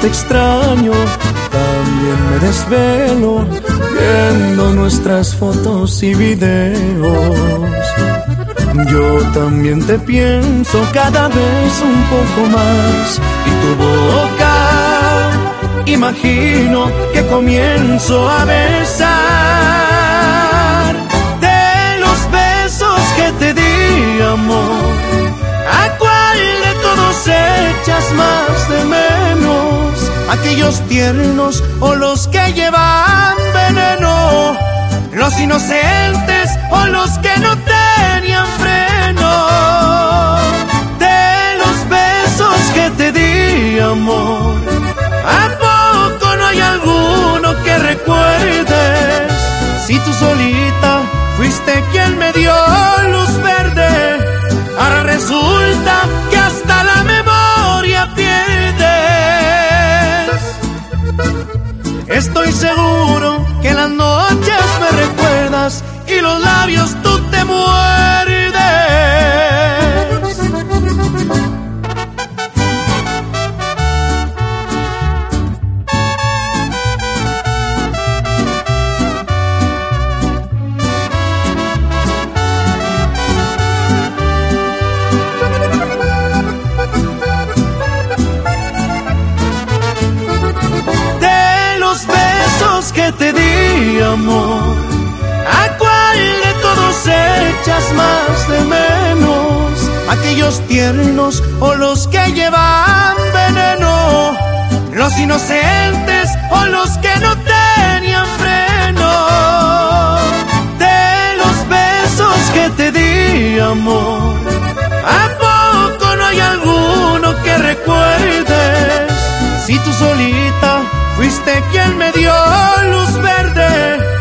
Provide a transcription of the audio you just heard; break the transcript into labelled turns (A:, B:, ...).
A: te extraño, también me desvelo viendo nuestras fotos y videos. Yo también te pienso cada vez un poco más y tu boca imagino que comienzo a besar de los besos que te di amor. ¿A cuál de todos echas más de menos? ¿Aquellos tiernos o los que llevan veneno? ¿Los inocentes o los que no tenían freno? De los besos que te di amor. ¿A poco no hay alguno que recuerdes? Si tú solita fuiste quien me dio Estoy seguro que las noches amor. ¿A cuál de todos echas más de menos? ¿Aquellos tiernos o los que llevan veneno? ¿Los inocentes o los que no tenían freno? De los besos que te di, amor. ¿A poco no hay alguno que recuerdes? Si tú solita Fuiste quien me dio luz verde.